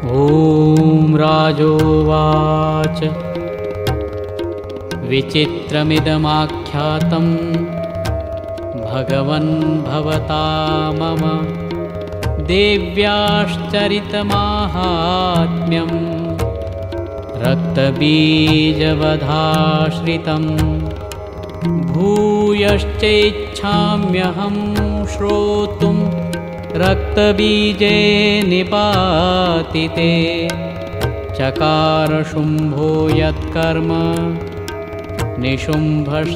ॐ राजोवाच। विचित्रमिदमाख्यातं भगवन् भवता मम देव्याश्चरितमाहात्म्यं रक्तबीजवधाश्रितं भूयश्चैच्छाम्यहं श्रोतुं रक्तबीजे निपातिते चकारशुम्भो यत्कर्म निशुम्भश्चातिकोपनः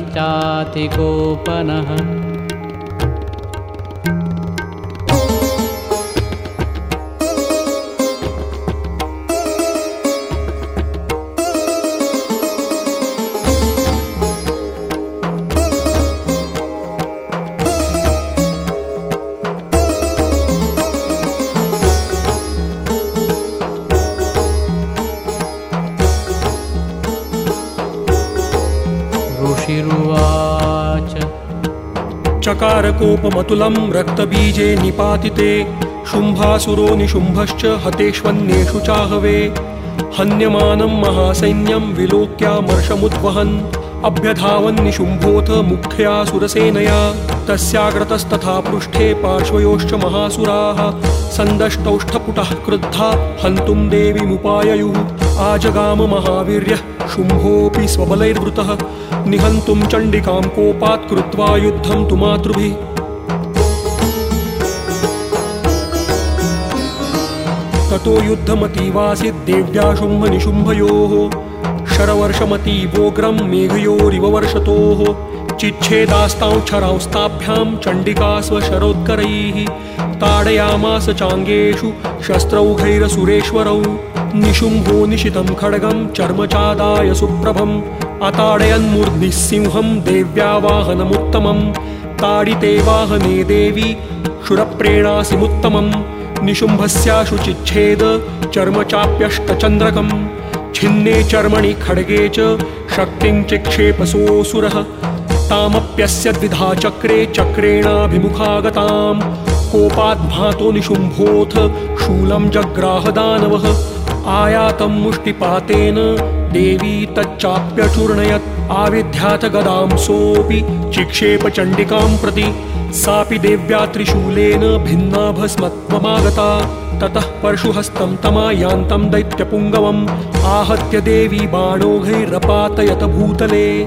ऋषिरुवाच चकारकोपमतुलं रक्तबीजे निपातिते शुम्भासुरो निशुम्भश्च हतेष्वन्येषु चाहवे। हन्यमानं महासैन्यं विलोक्यामर्षमुद्वहन् अभ्यधावन्निशुम्भोऽथ मुख्या सुरसेनया तस्याग्रतस्तथा पृष्ठे पार्श्वयोश्च महासुराः सन्दष्टौष्ठपुटः क्रुद्धा हन्तुं देवीमुपाययुः आजगाम महावीर्यः शुम्भोऽपि स्वबलैर्वृतः निहन्तुं चण्डिकां कोपात् कृत्वा युद्धं तु मातृभिः। ततो युद्धमतीवासीद्देव्या शुम्भनिशुम्भयोः शरवर्षमतीवोग्रं मेघयोरिव वर्षतोः चिच्छेदास्तांक्षरांस्ताभ्यां चण्डिका स्वशरोत्करैः ताडयामास चाङ्गेषु शस्त्रौघैरसुरेश्वरौ निशुम्भो निशितं खड्गं चर्मचादाय सुप्रभम्। अताडयन्मूर्ध्निः सिंहं देव्या वाहनमुत्तमं ताडिते वाहने देवी शुरप्रेणासिमुत्तमम्। निशुम्भस्याशु चिच्छेद चर्मचाप्यष्टचन्द्रकम्। छिन्ने चर्मणि खड्गे च शक्तिं चिक्षेपसोऽसुरः। तामप्यस्य द्विधा चक्रे चक्रेणाभिमुखागताम्। कोपाद्भातो निशुम्भोऽथ शूलं जग्राहदानवः आयातं मुष्टिपातेन देवी तच्चाप्यचूर्णयत्। आविध्याथ गदां सोऽपि चिक्षेप चण्डिकां प्रति। सापि देव्या त्रिशूलेन भिन्ना भस्मत्वमागता ततः परशुहस्तं तमायान्तं दैत्यपुङ्गवम्। आहत्य देवी बाणोघैरपातयत भूतले।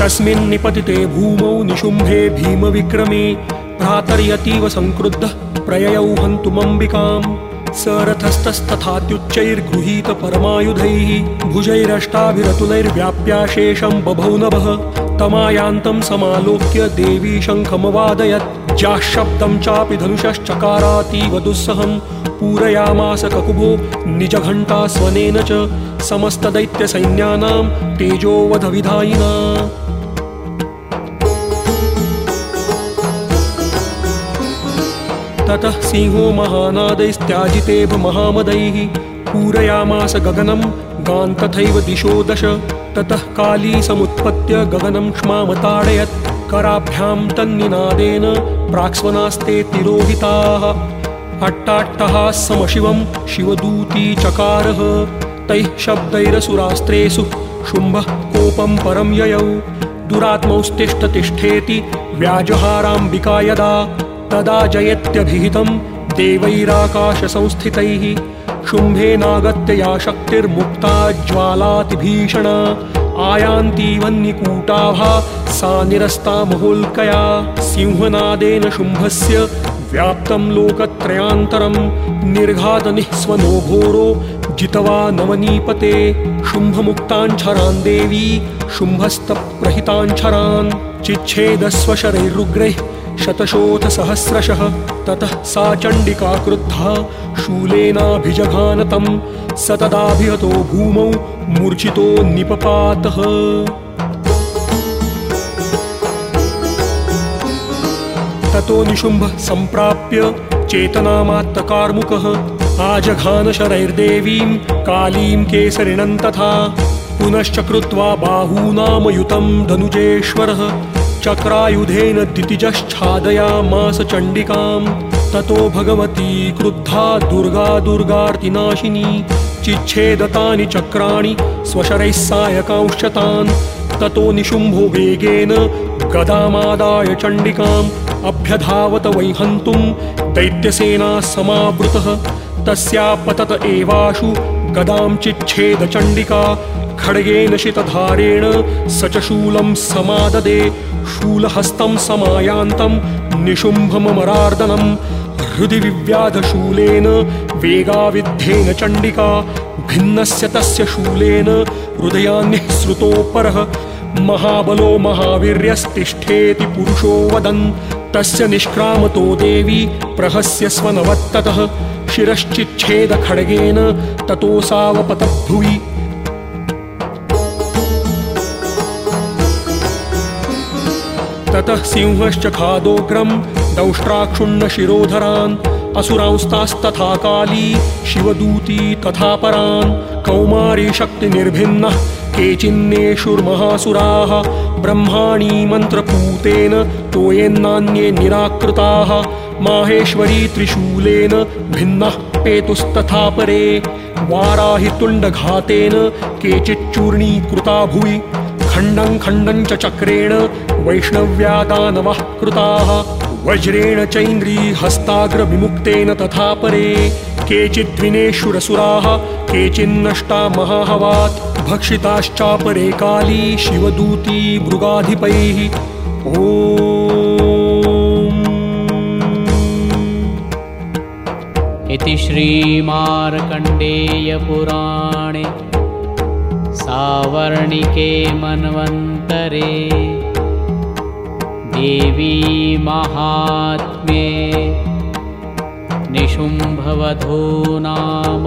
तस्मिन् निपतिते भूमौ निशुम्भे भीमविक्रमे भ्रातर्यतीव संक्रुद्धः प्रययौ हन्तुमम्बिकाम्। स रथस्तस्तथात्युच्चैर्गृहीत परमायुधैः। भुजैरष्टाभिरतुलैर्व्याप्याशेषं बभौ नभः। तमायान्तं समालोक्य देवी शङ्खमवादयत्। जाः शब्दं चापि धनुषश्चकारातीव दुस्सहं पूरयामास ककुभो निजघण्टा स्वनेन च समस्तदैत्यसैन्यानां तेजोवधविधायिना ततः सिंहो महानादैस्त्याजितेभ महामदैः पूरयामास गगनं गान् तथैव दिशो दश। ततः काली समुत्पत्य गगनं क्ष्मामताडयत्। कराभ्यां तन्निनादेन प्राक्स्वनास्ते तिरोहिताः। अट्टाट्टः समशिवं शिवदूती चकारः। तैः शब्दैरसुरास्त्रेषु शुम्भः कोपं परं ययौ। दुरात्मौस्तिष्ठतिष्ठेति व्याजहाराम्बिका यदा तदा जयत्यभिहितं देवैराकाशसंस्थितैः शुम्भेनागत्य या शक्तिर्मुक्ता ज्वालातिभीषणा आयान्तीवन्निकूटाभा सा निरस्ता महोल्कया सिंहनादेन शुम्भस्य व्याप्तं लोकत्रयान्तरं निर्घातनिःस्वनो घोरो जितवा नवनीपते शुम्भमुक्ताञ्छरान् देवी शुम्भस्तप्रहिताञ्छरान् चिच्छेदस्वशरैरुग्रैः शतशोथ सहस्रशः ततः सा चण्डिका क्रुद्धा शूलेनाभिजघानतं स तदाभिहतो भूमौ मूर्छितो निपपातः। ततो निशुम्भः सम्प्राप्य चेतनामात्तकार्मुकः। आजघानशरैर्देवीं कालीं केसरिणं तथा। पुनश्च कृत्वा बाहूनामयुतं धनुजेश्वरः चक्रायुधेन दितिजश्छादयामास चण्डिकां ततो भगवती क्रुद्धा दुर्गा दुर्गार्तिनाशिनी चिच्छेदतानि चक्राणि स्वशरैः सायकांश्च तान् ततो निशुम्भो वेगेन गदामादाय चण्डिकाम् अभ्यधावत वैहन्तुं दैत्यसेना समावृतः। तस्यापतत एवाशु गदां चिच्छेदचण्डिका खड्गेन शितधारेण स च शूलं समाददे शूलहस्तं समायान्तं निशुम्भममरार्दनम् हृदि विव्याधशूलेन वेगाविद्धेन चण्डिका भिन्नस्य तस्य शूलेन हृदयान्निःसृतोपरः महाबलो महावीर्यस्तिष्ठेति पुरुषो वदन् तस्य निष्क्रामतो देवी प्रहस्य स्वनवत्ततः शिरश्चिच्छेदखड्गेन ततोऽसावपतद्भुवि ततः सिंहश्च खादोग्रं दंष्ट्राक्षुण्णशिरोधरान् असुरांस्तास्तथा काली शिवदूती तथा परान् कौमारी शक्तिनिर्भिन्नः केचिन्नेषुर्महासुराः ब्रह्माणी मन्त्रपूतेन तोयेन्नान्ये निराकृताः माहेश्वरी त्रिशूलेन भिन्नः पेतुस्तथा परे वाराहितुण्डघातेन केचिच्चूर्णीकृता भुवि खण्डं खण्डं च चक्रेण वैष्णव्यादानवः कृताः। वज्रेण चैन्द्री हस्ताग्रविमुक्तेन तथा परे। केचिद्विनेष्वरसुराः केचिन्नष्टा महाहवात्। भक्षिताश्चापरे काली शिवदूती मृगाधिपैः। ॐ। इति श्रीमार्कण्डेयपुराणे सावर्णिके मन्वन्तरे देवी माहात्म्ये निशुम्भवधो नाम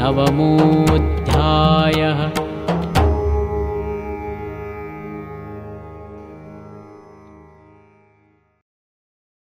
नवमोऽध्यायः